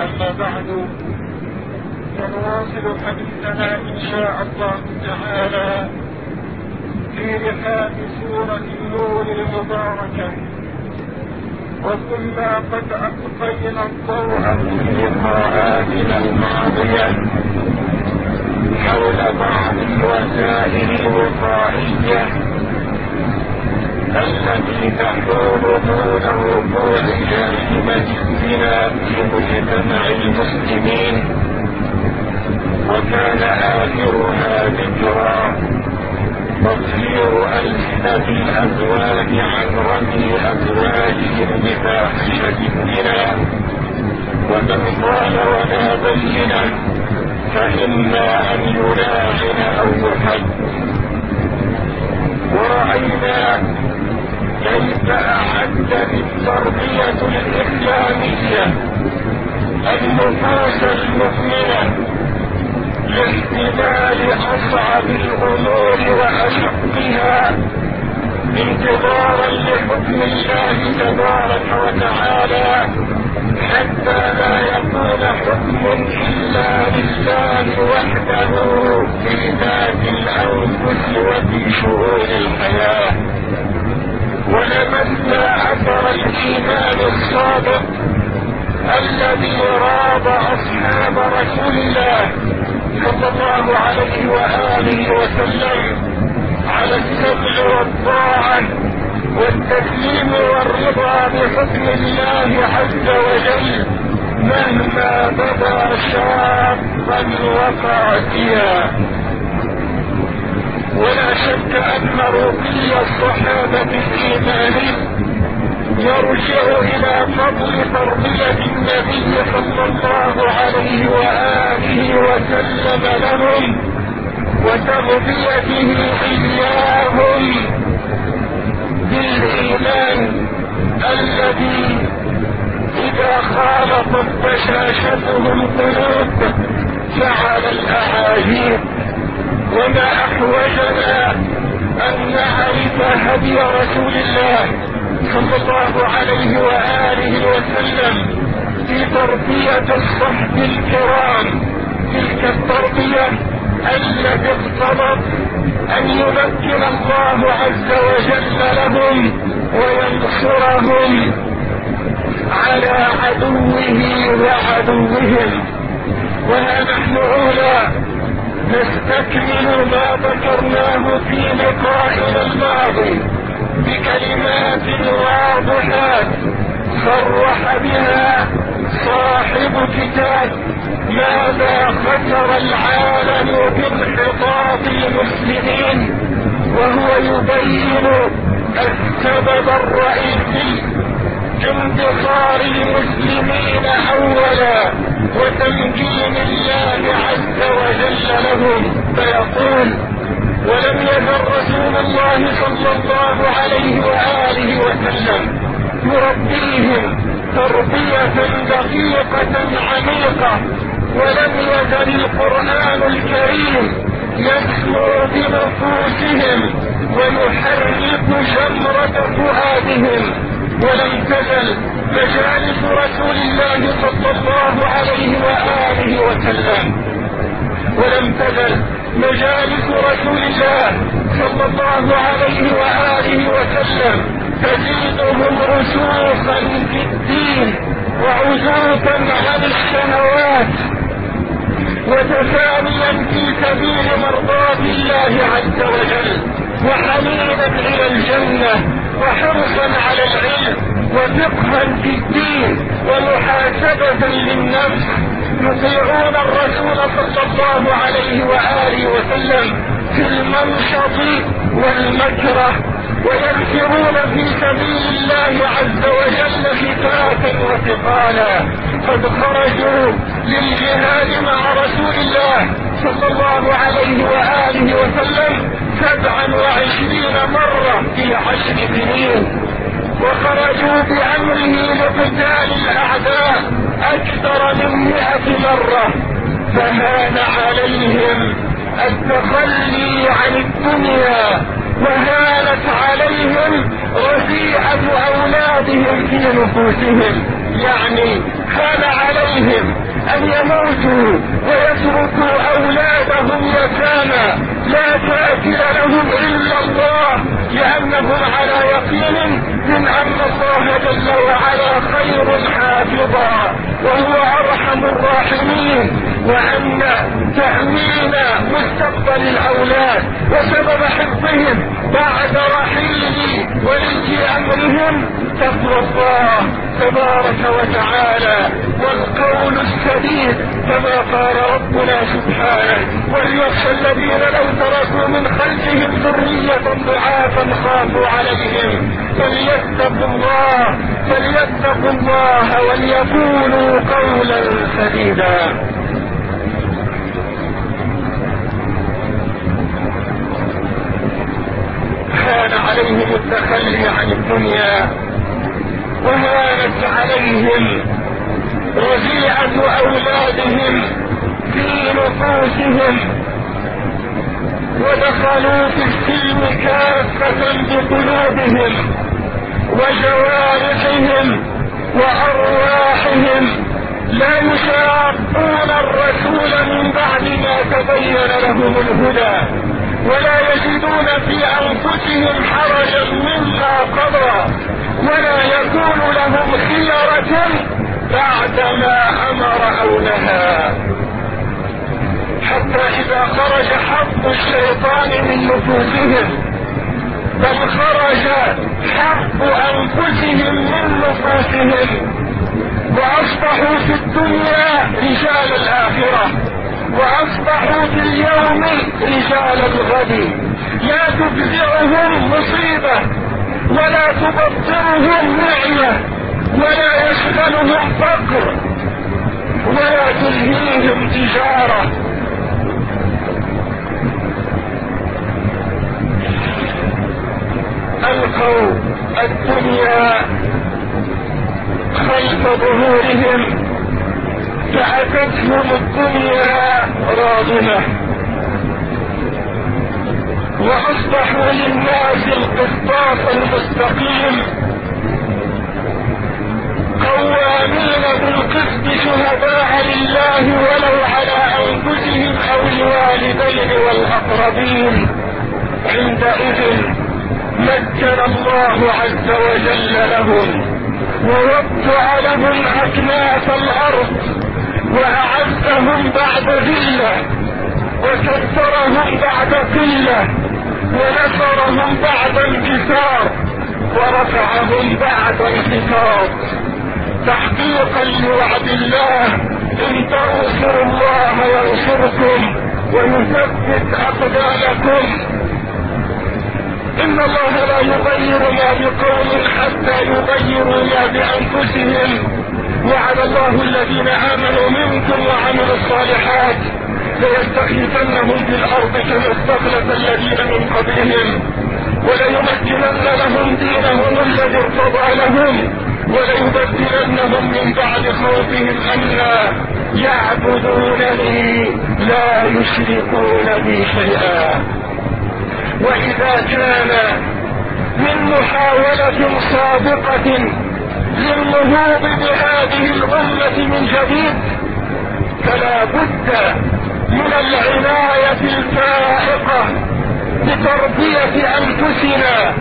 أما بعد فنواصل حديثنا إن شاء الله تعالى في رحاب سورة النور المباركة. وكنا قد ألقينا الضوء في لقاءاتنا الماضية حول بعض الوسائل الوقائية التي تحول دون وقوع جريمة الزنا في مجتمع المسلمين. وكان آخرها ذكرى. تطهير ألسنة الأزواج عن رمي أزواجهم بفاحشة الزنا. قال ولا بينا فإما أن يلاعن أو يحد ورأينا كيف أعد التربية الإسلامية. النفوس المؤمنة لاحتمال أصعب الأمور وأشقها انتظارا لحكم الله تبارك وتعالى حتى لا يكون حكم إلا لله وحده في ذات الأنفس وفي شؤون الحياة. ولمسنا أثر الإيمان الصادق الذي راب أصحاب رسول الله صلى الله عليه وآله وسلم على السمع والطاعة والتسليم والرضا بحكم الله عز وجل مهما بدا شاقا وقاسيا ولا شك أن رقي الصحابة الإيماني يرجع إلى فضل تربية النبي صلى الله عليه وآله وسلم لهم وتربيته إياهم بالإيمان الذي إذا خالطت بشاشتهم قلوب فعل الأعاجيب وما احوجنا أن نعرف هدي رسول الله صلى الله عليه وآله وسلم في تربية الصحب الكرام. تلك التربية التي اقتضت أن يمكن الله عز وجل لهم وينصرهم على عدوه وعدوهم. وها نحن هنا نستكمل ما ذكرناه في لقائنا الماضي بكلمات واضحات صرح بها صاحب كتاب ماذا خسر العالم بانحطاط المسلمين؟ وهو يبين السبب الرئيسي في انتصار المسلمين اولا. وتمكين الله عز وجل لهم فيقول ولم يزل رسول الله صلى الله عليه وآله وسلم يربيهم تربية دقيقة عميقة ولم يزل القرآن الكريم يسمو بنفوسهم ويحرك جمره فؤادهم ولم تزل مجالس رسول الله صلى الله عليه وآله وسلم. ولم تزل مجالس رسول الله صلى الله عليه وآله وسلم تزيدهم رسوخا في الدين وعزوفا عن الشهوات وتفانيا في سبيل مرضاة الله عز وجل وحنينا إلى الجنة وحرصا على العلم وفقها في الدين ومحاسبة للنفس. يطيعون الرسول صلى الله عليه وآله وسلم في المنشط والمكره وينفرون في سبيل الله عز وجل فتاة وثقالا. قد خرجوا للجهاد مع رسول الله صلى الله عليه وآله وسلم سبعا وعشرين مرة في عشر سنين. وخرجوا بأمره لقتال الأعداء أكثر من مئة مرة فهان عليهم التخلي عن الدنيا وهانت عليهم رفيعة أولادهم في نفوسهم يعني هان عليهم أن يموتوا ويتركوا أولادهم يتامى. لا كافر لهم إلا الله لأنهم على يقين من أن الله جل وعلا خير حافظا. وهو أرحم الراحمين. وأن تامين مستقبل الأولاد وسبب حفظهم بعد رحيل ولي أمرهم تقوى الله تبارك وتعالى والقول السديد كما قال ربنا سبحانه وليخشى الذين لو تركوا من خلفهم ذرية ضعافا خافوا عليهم فليتقوا الله فليتقوا الله وليقولوا قولا سديدا كان عليهم التخلي عن الدنيا وهانت عليهم رجيعة أولادهم في نفوسهم ودخلوا في السلم كافة بقلوبهم وجوارحهم وأرواحهم. لا يشاقون الرسول من بعد ما تبين لهم الهدى. ولا يجدون في أنفسهم حرجا مما قضى ولا يكون لهم خيرة بعدما أمر أو نهى. حتى إذا خرج حق الشيطان من نفوسهم بل خرج حق أنفسهم من نفوسهم وأصبحوا في الدنيا رجال الآخرة. وأصبحوا في اليوم رجال الغد. لا تفزعهم مصيبة ولا تبطرهم نعمة ولا يشغلهم فقر ولا تلهيهم تجارة. ألقوا الدنيا خلف ظهورهم. فأتتهم الدنيا راضمة وأصبحوا للناس القسطاس المستقيم. قوامين بالقسط شهداء لله ولو على أنفسهم أو الوالدين والأقربين. عندئذ مكن الله عز وجل لهم. ووقع لهم أكناف الأرض. وأعزهم بعد ذلة وكثرهم بعد قلة ونصرهم بعد انكسار ورفعهم بعد انخفاض تحقيقا لوعد الله إن تنصروا الله ينصركم ويثبت أقدامكم. إن الله لا يغير ما بقوم حتى يغيروا ما بأنفسهم. وعد الله الذين آمنوا منكم وعملوا الصالحات ليستخلفنهم في الأرض كما استخلف الذين من قبلهم وليمكنن لهم دينهم الذي ارتضى لهم وليبدلنهم من بعد خوفهم أمنا يعبدونني لا يشركون بي شيئا. وإذا كان من محاولة سابقة للنهوض بهذه الأمة من جديد. فلا بد من العناية الفائقة بتربية أنفسنا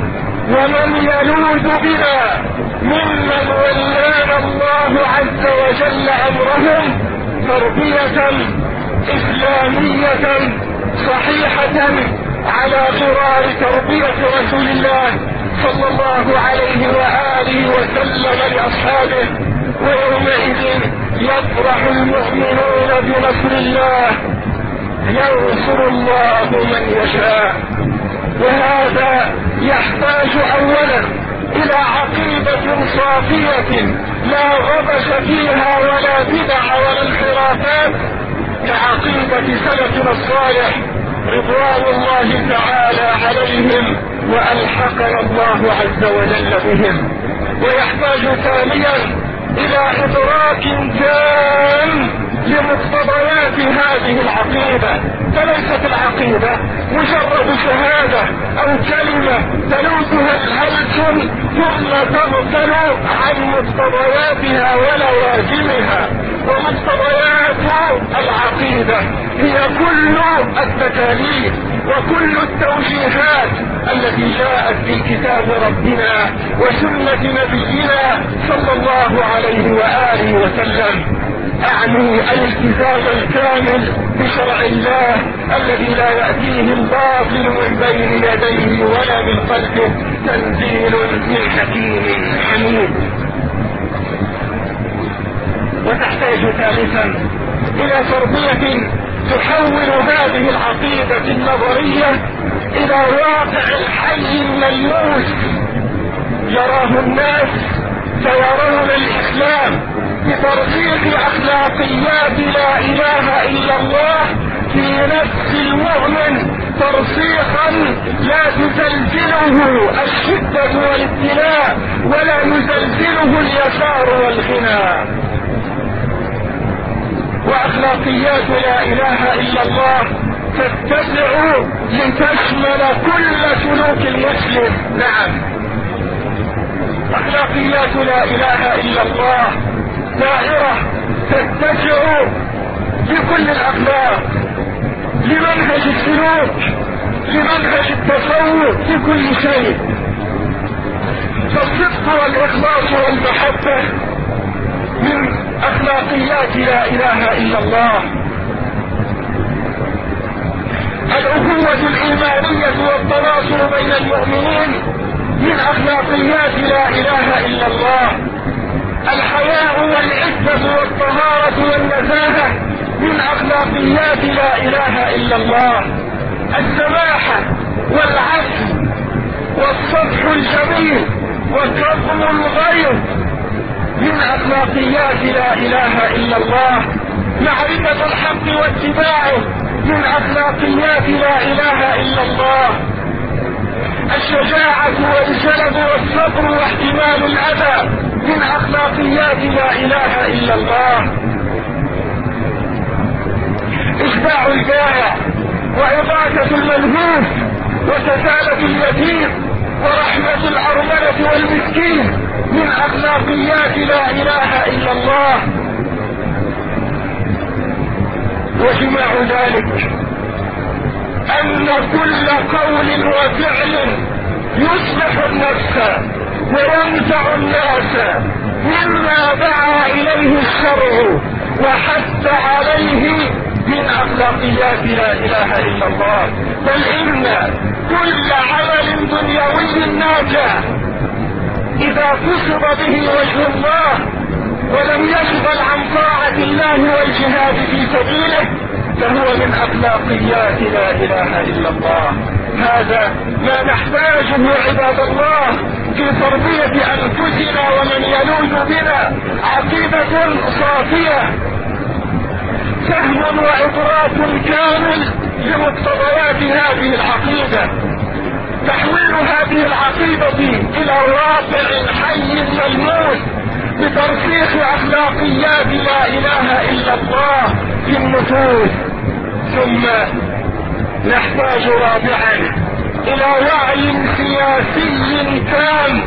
ومن يلوذ بنا ممن ولانا الله عز وجل أمرهم تربية إسلامية صحيحة على غرار تربية رسول الله صلى الله عليه وآله وسلم لأصحابه ويومئذ يفرح المؤمنون بنصر الله. ينصر الله من يشاء. وهذا يحتاج أولا إلى عقيدة صافية لا غبش فيها ولا بدع ولا انحرافات كعقيدة سلفنا الصالح. رضوان الله تعالى عليهم وألحقنا الله عز وجل بهم. ويحتاج ثانيا إلى إدراك تام لمقتضيات هذه العقيدة فليست العقيدة مجرد شهادة أو كلمة تلوثها الألسن ثم تغفل عن مقتضياتها ولوازمها. ومقتضيات العقيدة؟ هي كل التكاليف وكل التوجيهات التي جاءت في كتاب ربنا وسنة نبينا صلى الله عليه وآله وسلم. أعني الالتزام الكامل بشرع الله الذي لا يأتيه الباطل من بين يديه ولا من خلفه تنزيل من حكيم حميد. وتحتاج ثالثا إلى تربية تحول هذه العقيدة النظرية إلى واقع الحي الملموس. يراه الناس فيرون الإسلام. بترسيخ أخلاقيات لا إله إلا الله في نفس المؤمن ترسيخا لا تزلزله الشدة والابتلاء ولا يزلزله اليسار والغنى. وأخلاقيات لا إله إلا الله تتسع لتشمل كل سلوك المسلم. نعم. أخلاقيات لا إله إلا الله دائرة تتسع لكل الاخلاق لمنهج السلوك لمنهج التصوف في كل شيء. فالصدق والإخلاص والمحبة من أخلاقيات لا إله إلا الله. الاخوة الإيمانية والتواصل بين المؤمنين من أخلاقيات لا إله إلا الله. اخلاقيات لا إله إلا الله. السماحة والعفو والصفح الجميل وكظم الغيظ من أخلاقيات لا إله إلا الله. معرفة الحق واتباعه. من أخلاقيات لا إله إلا الله. الشجاعة والجلد والصبر واحتمال الأذى. من أخلاقيات لا إله إلا الله. إشباع الجائع واغاثة الملهوف وسفالة اليتيم ورحمة الأرملة والمسكين من أخلاقيات لا إله إلا الله. وجماع ذلك أن كل قول وفعل يصلح النفس وينفع الناس مما دعا إليه الشرع وحث عليه من أخلاقيات لا إله إلا الله. بل إن كل عمل دنيوي ناجح إذا قصد به وجه الله ولم يشغل عن طاعة الله والجهاد في سبيله فهو من أخلاقيات لا إله إلا الله. هذا ما نحتاجه عباد الله في تربية أنفسنا ومن يلوذ بنا. عقيدة صافية. فهم وإدراك كامل لمقتضيات هذه العقيدة. تحويل هذه العقيدة إلى واقع حي ملموس بترسيخ أخلاقيات لا إله إلا الله في النفوس. ثم نحتاج رابعا إلى وعي سياسي تام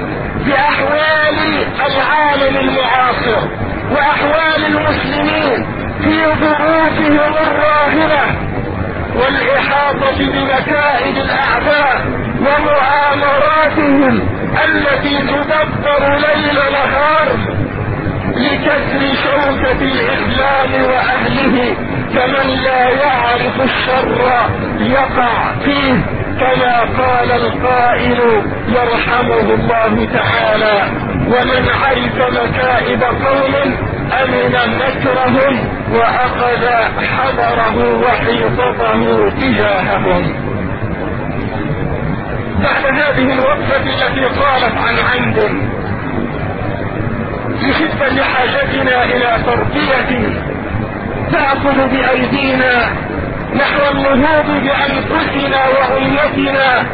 بأحوال العالم المعاصر وأحوال المسلمين. في ظروفهم الراهنه والإحاطة بمكائد الأعداء ومؤامراتهم التي تدبر ليل نهار لكسر شوكة الإسلام وأهله كمن لا يعرف الشر يقع فيه. كما قال القائل يرحمه الله تعالى ومن عرف مكائد قوم أمن مكرهم وأخذ حذره وحيطته تجاههم بعد هذه الوقفة التي قالت عن عمد لشدة حاجتنا إلى تربية تأخذ بأيدينا نحو النهوض بأنفسنا وأمتنا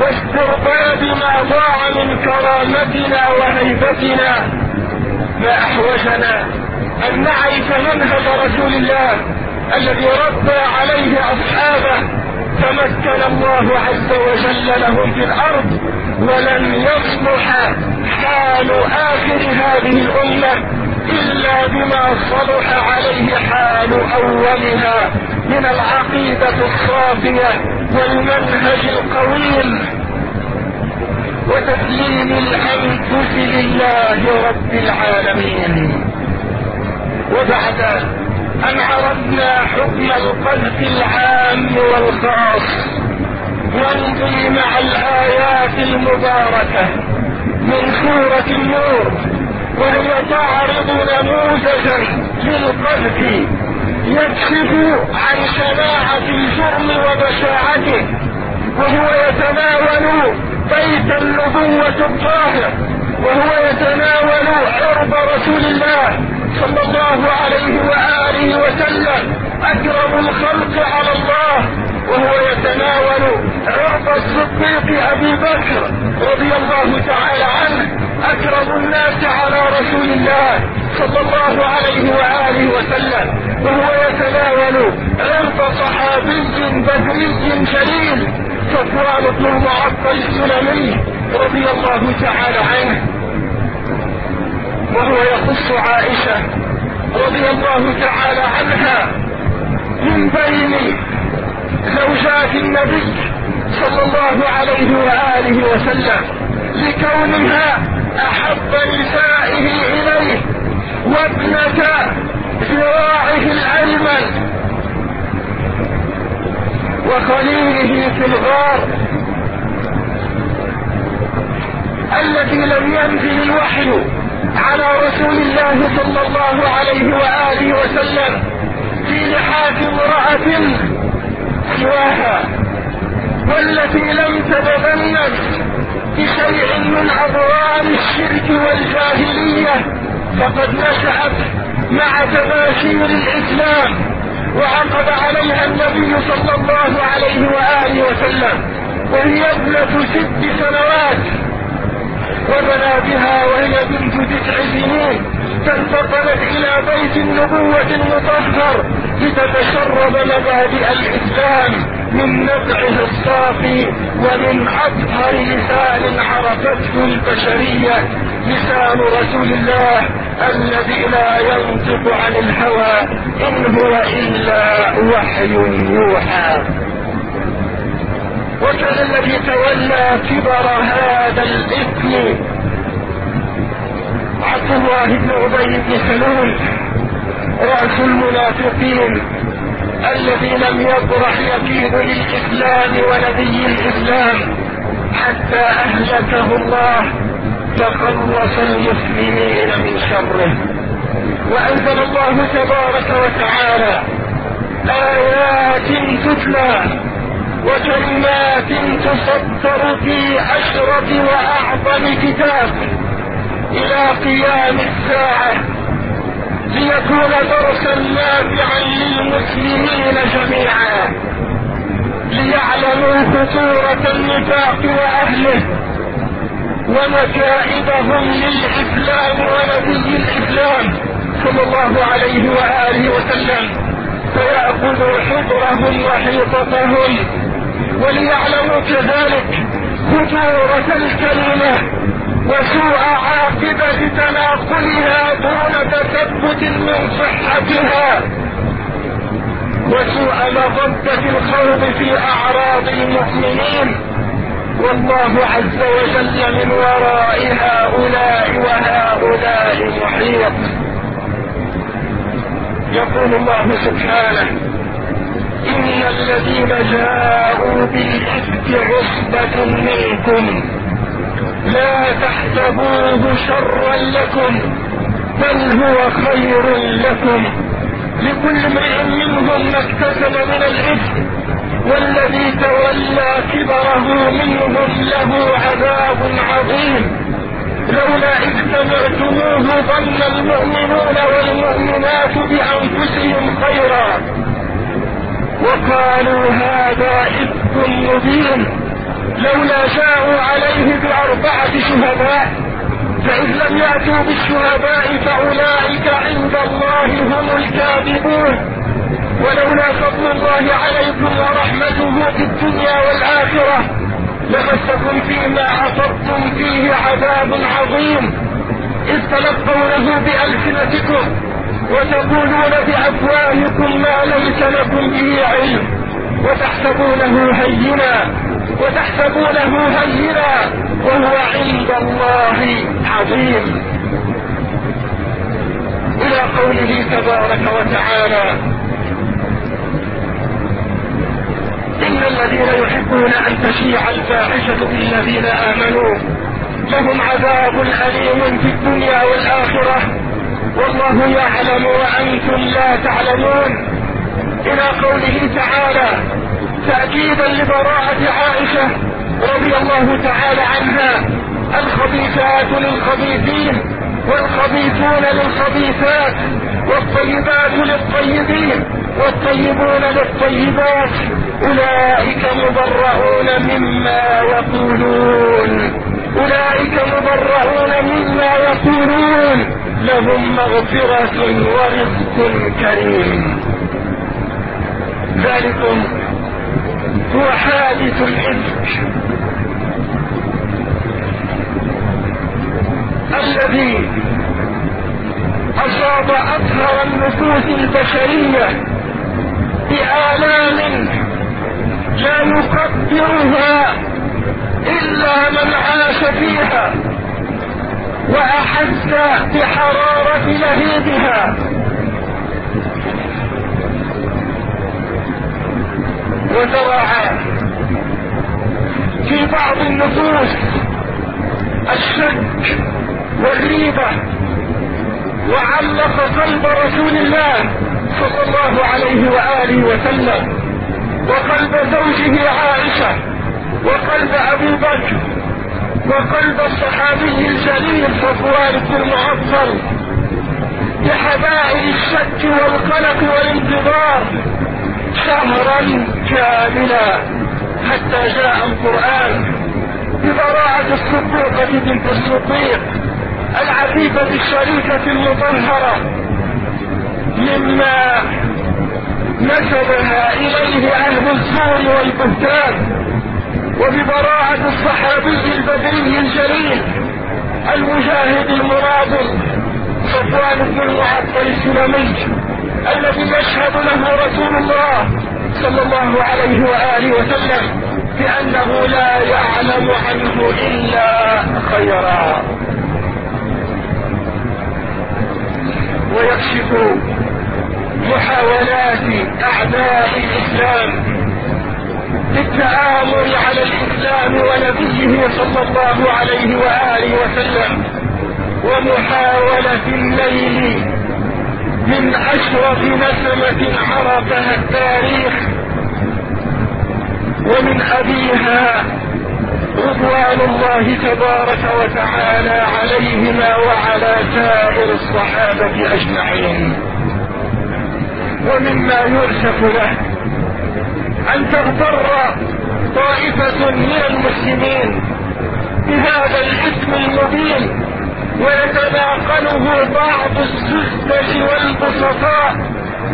واسترداد ما ضاع من كرامتنا وهيبتنا. ما أحوجنا أن نعرف منهج رسول الله الذي ربى عليه أصحابه تمكن الله عز وجل لهم في الأرض ولن يصلح حال آخر هذه الأمة إلا بما صلح عليه حال أولها. من العقيدة الصافية والمنهج القويم وتسليم الأنفس لله رب العالمين. وبعد أن عرفنا حكم القذف العام والخاص نمضي مع الآيات المباركة من سورة النور وهي تعرض نموذجا للقذف يكشف عن شناعة الجرم وبشاعته وهو يتناول بيت النبوة الطاهر وهو يتناول عرض رسول الله صلى الله عليه وآله وسلم. أكرم الخلق على الله وهو يتناول عرض الصديق أبي بكر رضي الله تعالى عنه أكرم الناس على رسول الله صلى الله عليه وآله وسلم. وهو يتناول عرض صحابي بدري جليل صفوان بن المعطل السلمي رضي الله تعالى عنه. وهو يخص عائشة رضي الله تعالى عنها من بين زوجات النبي صلى الله عليه وآله وسلم لكونها أحب نسائه إليه وابنة ذراعه الأيمن وخليله في الغار الذي لم ينزل الوحي على رسول الله صلى الله عليه وآله وسلم في لحاف امرأة سواها والتي لم تتبنت بشيء من أضرار الشرك والجاهلية فقد نشأت مع تباشير الإسلام وعقد عليها النبي صلى الله عليه وآله وسلم وهي ابنة ست سنوات. وبنى بها وهي بنت تسع سنين فانتقلت إلى بيت النبوة المطهر. لتتشرب مبادئ الاسلام من نبعه الصافي ومن أطهر لسان عرفته البشرية لسان رسول الله الذي لا ينطق عن الهوى إن هو إلا وحي يوحى. وكان الذي تولى كبر هذا الإثم. عبد الله بن أبي بن سلول. رأس المنافقين الذي لم يبرح يكيد للإسلام ونبي الإسلام حتى أهلكه الله تخلص المسلمين من شره. وأنزل الله تبارك وتعالى آيات تتلى وكلمات تسطر في أشرف وأعظم كتاب إلى قيام الساعة. ليكون درسا نافعا للمسلمين جميعا. ليعلموا خطورة النفاق وأهله ومكائدهم للإسلام ونبي الإسلام صلى الله عليه وآله وسلم. فيأخذوا حضرهم وحيطتهم وليعلموا كذلك خطورة الكلمة وسوء عاقبة تناقلها دون تثبت من صحتها. وسوء مضبة الخوض في أعراض المؤمنين. والله عز وجل من وراء هؤلاء وهؤلاء محيط. يقول الله سبحانه إن الذين جاءوا بالإفك عصبة منكم. لا تحسبوه شرا لكم بل هو خير لكم. لكل امرئ منهم ما اكتسب من الإفك والذي تولى كبره منهم له عذاب عظيم. لولا إذ سمعتموه ظن المؤمنون والمؤمنات بأنفسهم خيرا. وقالوا هذا إفك مبين. لولا جاءوا عليه بأربعة شهداء فإذ لم يأتوا بالشهداء فأولئك عند الله هم الكاذبون. ولولا فضل الله عليكم ورحمته في الدنيا والآخرة لمسكم فيما أصبتم فيه عذاب عظيم. إذ تلقونه بألسنتكم وتقولون بأفواهكم ما ليس لكم به علم وتحسبونه هينا. وتحسبونه هينا وهو عند الله عظيم. إلى قوله تبارك وتعالى إن الذين يحبون أن تشيع الفاحشة في الذين آمنوا لهم عذاب أليم في الدنيا والآخرة. والله يعلم وأنتم لا تعلمون. إلى قوله تعالى تأكيدا لبراءة عائشة رضي الله تعالى عنها الخبيثات للخبيثين والخبيثون للخبيثات والطيبات للطيبين والطيبون للطيبات أولئك مبرؤون مما يقولون أولئك مبرؤون مما يقولون لهم مغفرة ورزق كريم. ذلكم هو حادث الإفك الذي أصاب أطهر النفوس البشرية بآلام لا يقدرها إلا من عاش فيها وأحس بحرارة لهيبها. وزرع في بعض النفوس الشك والريبة. وعلق قلب رسول الله صلى الله عليه وآله وسلم وقلب زوجه عائشة وقلب أبي بكر وقلب الصحابي الجليل صفوان بن المعطل بحبائل الشك والقلق والانتظار. شهرا كاملا حتى جاء القرآن ببراءة الصديقة بنت الصديق العفيفة الشريفة المطهرة مما نسبها إليه أهل الزور والبهتان وببراءة الصحابي البدري الجليل المجاهد المرابط صفوان بن المعطل السلمي الذي يشهد له رسول الله صلى الله عليه وآله وسلم بأنه لا يعلم عنه إلا خيرا. ويكشف محاولات أعداء الإسلام للتآمر على الإسلام ونبيه صلى الله عليه وآله وسلم ومحاولة الليل من أشرف نسمة عرفها التاريخ ومن أبيها رضوان الله تبارك وتعالى عليهما وعلى سائر الصحابة أجمعين. ومما يؤسف له أن تغتر طائفة من المسلمين بهذا الاسم المبين ويتناقله بعض والبسطاء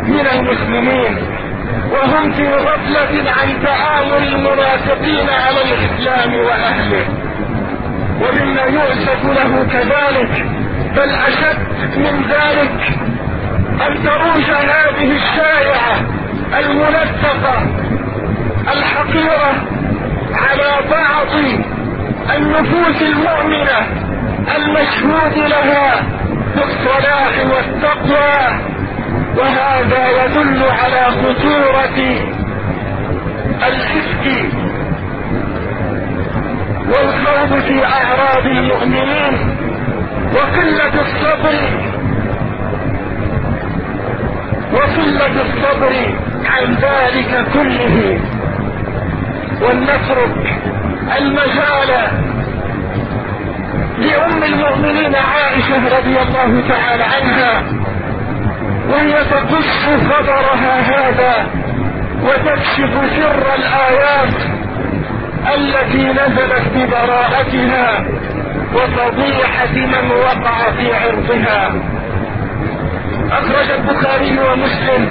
من المسلمين وهم في غفلة عن تعامل المنافقين على الإسلام وأهله. ومما يؤسف له كذلك بل أشد من ذلك أن تروج هذه الشائعة المنفقة الحقيرة على بعض النفوس المؤمنة المشهود لها بالصلاح والتقوى وهذا يدل على خطورة الإفك والخوض في أعراض المؤمنين وقلة الصبر وقلة الصبر عن ذلك كله. ولنترك المجال لأم المؤمنين عائشة رضي الله تعالى عنها. وهي تقص خبرها هذا وتكشف سر الآيات التي نزلت ببراءتها وفضيحة من وقع في عرضها. أخرج البخاري ومسلم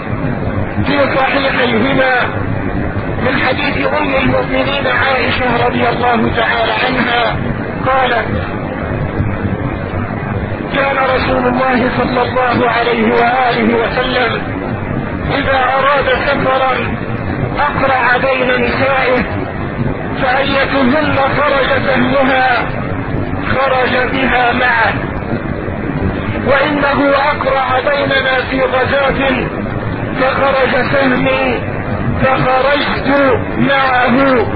في صحيحيهما من حديث أم المؤمنين عائشة رضي الله تعالى عنها. قالت كان رسول الله صلى الله عليه وآله وسلم إذا أراد سفرا أقرع بين نسائه فأيتهن خرج سهمها خرج بها معه. وإنه أقرع بيننا في غزاة فخرج سهمي فخرجت معه.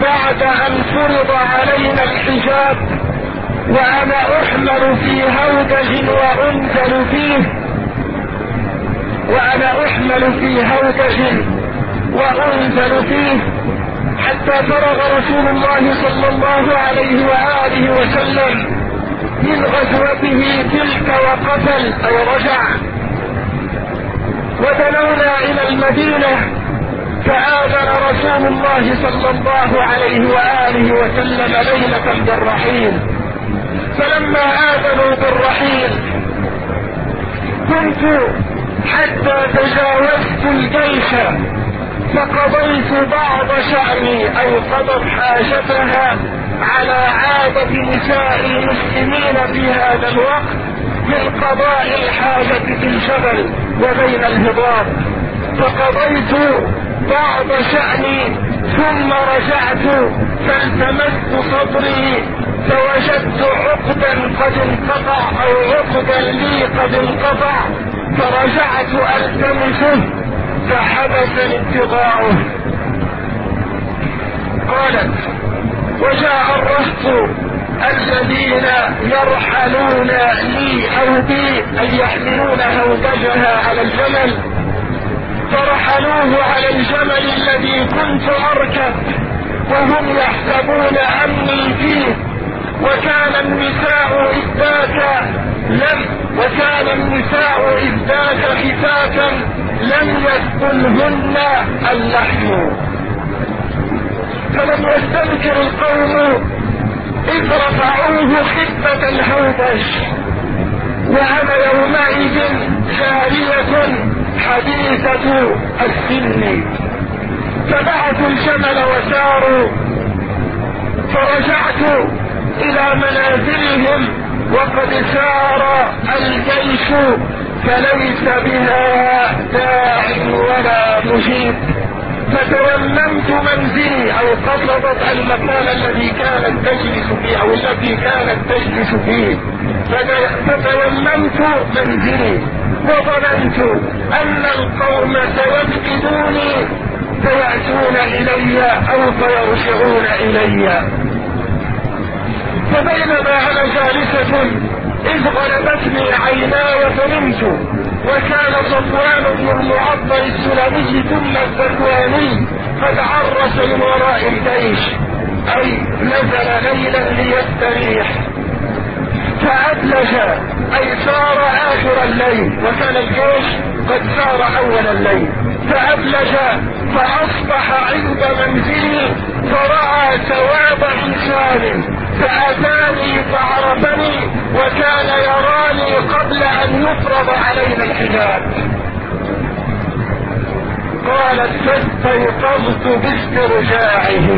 بعد أن فرض علينا الحجاب وأنا أحمل في هودج وأنزل فيه. وأنا أحمل في هودج وأنزل فيه. حتى فرغ رسول الله صلى الله عليه وآله وسلم من غزوته تلك وقتل أو رجع. ودنونا إلى المدينة فآذن رسول الله صلى الله عليه وآله وسلم ليلة بالرحيل فلما آذنوا بالرحيل كنت حتى تجاوزت الجيش فقضيت بعض شأني أو قضت حاجتها على عادة نساء المسلمين في هذا الوقت من قضاء الحاجة في الجبل وبين الهضاب. فقضيت بعض شأني ثم رجعت فالتمست صدري فوجدت عقدا قد انقطع أو عقدا لي قد انقطع فرجعت التمسه فحبسني اتباعه قالت وجاء الرهط الذين يرحلون لي أو بي ان يحملون هودجها على الجمل فرحلوه على الجمل الذي كنت أركب وهم يحسبون أني فيه. وكان النساء إذ لم وكان النساء إذ ذاك خفافا لم يدخلهن اللحم. فلم يستذكر القوم إذ رفعوه خفة الهودج وأنا يومئذ جارية. حديثة السن. فبعثوا الجمل وساروا فرجعت إلى منازلهم وقد سار الجيش فليس بها داع ولا مجيب. فتيممت منزلي أو قصدت المكان الذي كانت تجلس فيه أو الذي كانت تجلس فيه. فتيممت منزلي. وظننت أن القوم سيفقدوني فيأتون إلي أو فيرجعون إلي. فبينما أنا جالسة إذ غلبتني عيناي فنمت وكان صفوان بن المعطل السلمي ثم الذكواني قد عرس من وراء الجيش أي نزل ليلا ليستريح. فأدلج أي سار آخر الليل وكان الجيش قد سار أول الليل. فأدلج فأصبح عند منزلي فرأى ثواب إنسان فأتاني فعرفني وكان يراني قبل أن يفرض علينا الحجاب. قالت فاستيقظت باسترجاعه.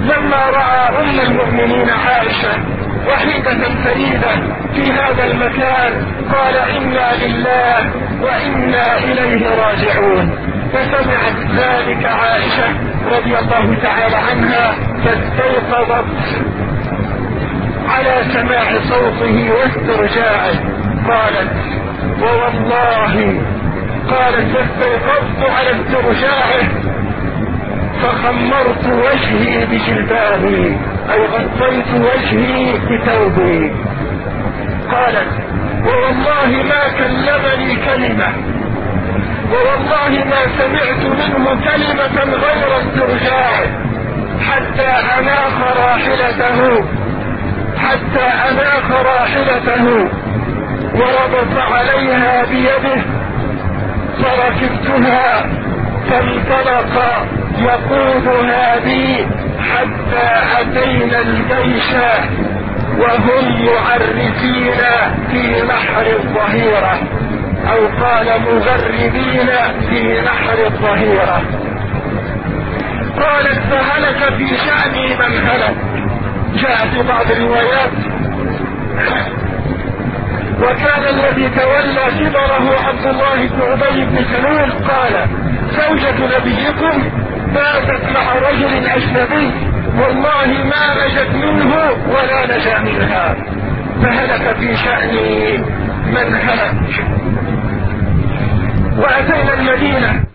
لما رأى أم المؤمنين عائشة وحيدة فريدة في هذا المكان. قال إنا لله وإنا إليه راجعون. فسمعت ذلك عائشة رضي الله تعالى عنها فاستيقظت على سماع صوته واسترجاعه. قالت ووالله قالت فاستيقظت على استرجاعه فخمرت وجهي بجلبابي. اي غطيت وجهي بثوبي قالت ووالله ما كلمني كلمة. ووالله ما سمعت منه كلمة غير استرجاع حتى أناخ راحلته. حتى أناخ راحلته. وربط عليها بيده. فركبتها فانطلق يقودها بي. حتى أتينا الجيش وهم معرفين في نحر الظهيرة أو قال مغربين في نحر الظهيرة. قالت فهلك في شأني من هلك؟ جاء في بعض الروايات. وكان الذي تولى كبره عبد الله بن أبي بن سلول قال زوجة نبيكم باتت مع رجل أجنبي. والله ما نجت منه ولا نجا منها. فهلك في شأن من هلك. وأتينا المدينة.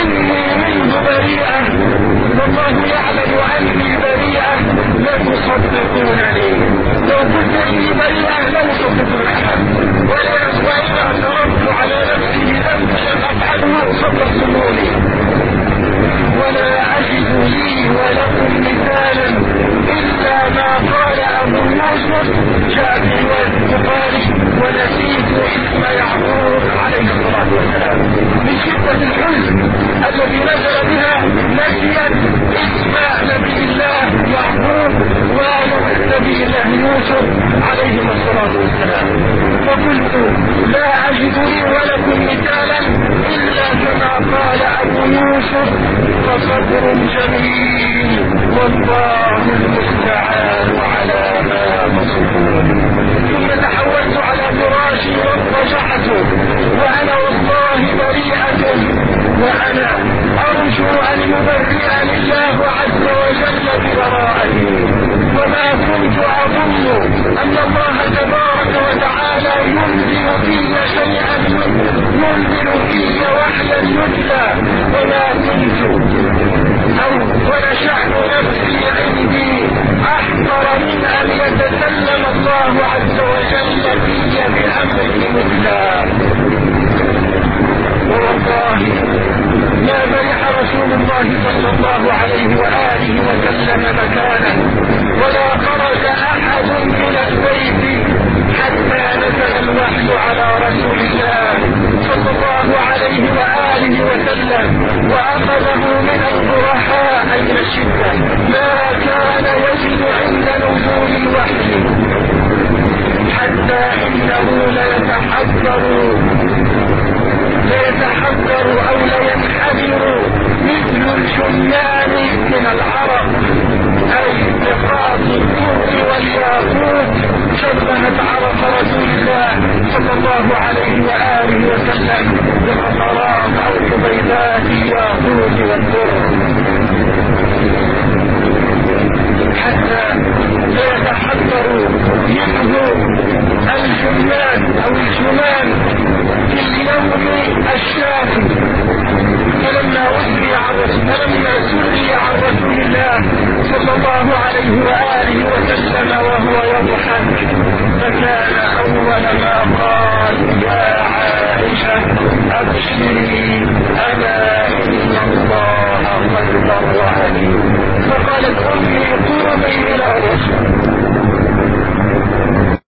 إني منه بريئة والله يعلم أني بريئة لا تصدقونني لو قلت إني بريئة لا يصدقون أحد وإن اعترفت على نفسي بذنب لم أفعله صدقتموني ولا أجد لي ولكم مثالا إلا ما قال أبو يوسف جاء في رواية البخاري ونسيت اسم يعقوب عليه الصلاة والسلام. من شدة الحزن الذي نزل بها نسيت اسم نبي الله يعقوب ونبي الله يوسف عليهما الصلاة والسلام. فقلت لا أجد لي ولكم مثالا إلا كما قال أبو يوسف فصبر جميل والله المستعان على ما تصفون ثم تحولت على فراشي واضطجعت وأنا والله بريئة. وأنا أرجو أن يبرئني الله عز وجل ببراءتي وما كنت أظن أن الله تبارك وتعالى ينزل في شيئا. ينزل في وحيا يتلى. وما كنت أو ونشأت نفسي عندي احقر من أن يتسلم الله عز وجل في بامره مثلا والله ما منح رسول الله صلى الله عليه وآله وسلم مكانا ولا خرج أحد من البيت حتى نزل الوحي على رسول الله صلى الله عليه وآله وسلم وأخذه من البرحاء من الشدة. ما كان يجد عند نزول الوحي حتى إنه ليتحذر ليتحذر أو لينحدر مثل الجنان من العرب. اي بقاط الدر والياقوت شبهت عرف رسول الله صلى الله عليه واله وسلم بقطرات أو حبيبات الياقوت والدر حتى ليتحذر منه الحرمان أو الجمال في اليوم الشافي فلما أسري عن فلما سري عن رسول الله صلى الله عليه وآله وسلم وهو يضحك فكان أول ما قال يا عائشة أبشري الا إن الله قد بر لي فقالت أمي قومي إلى الرسول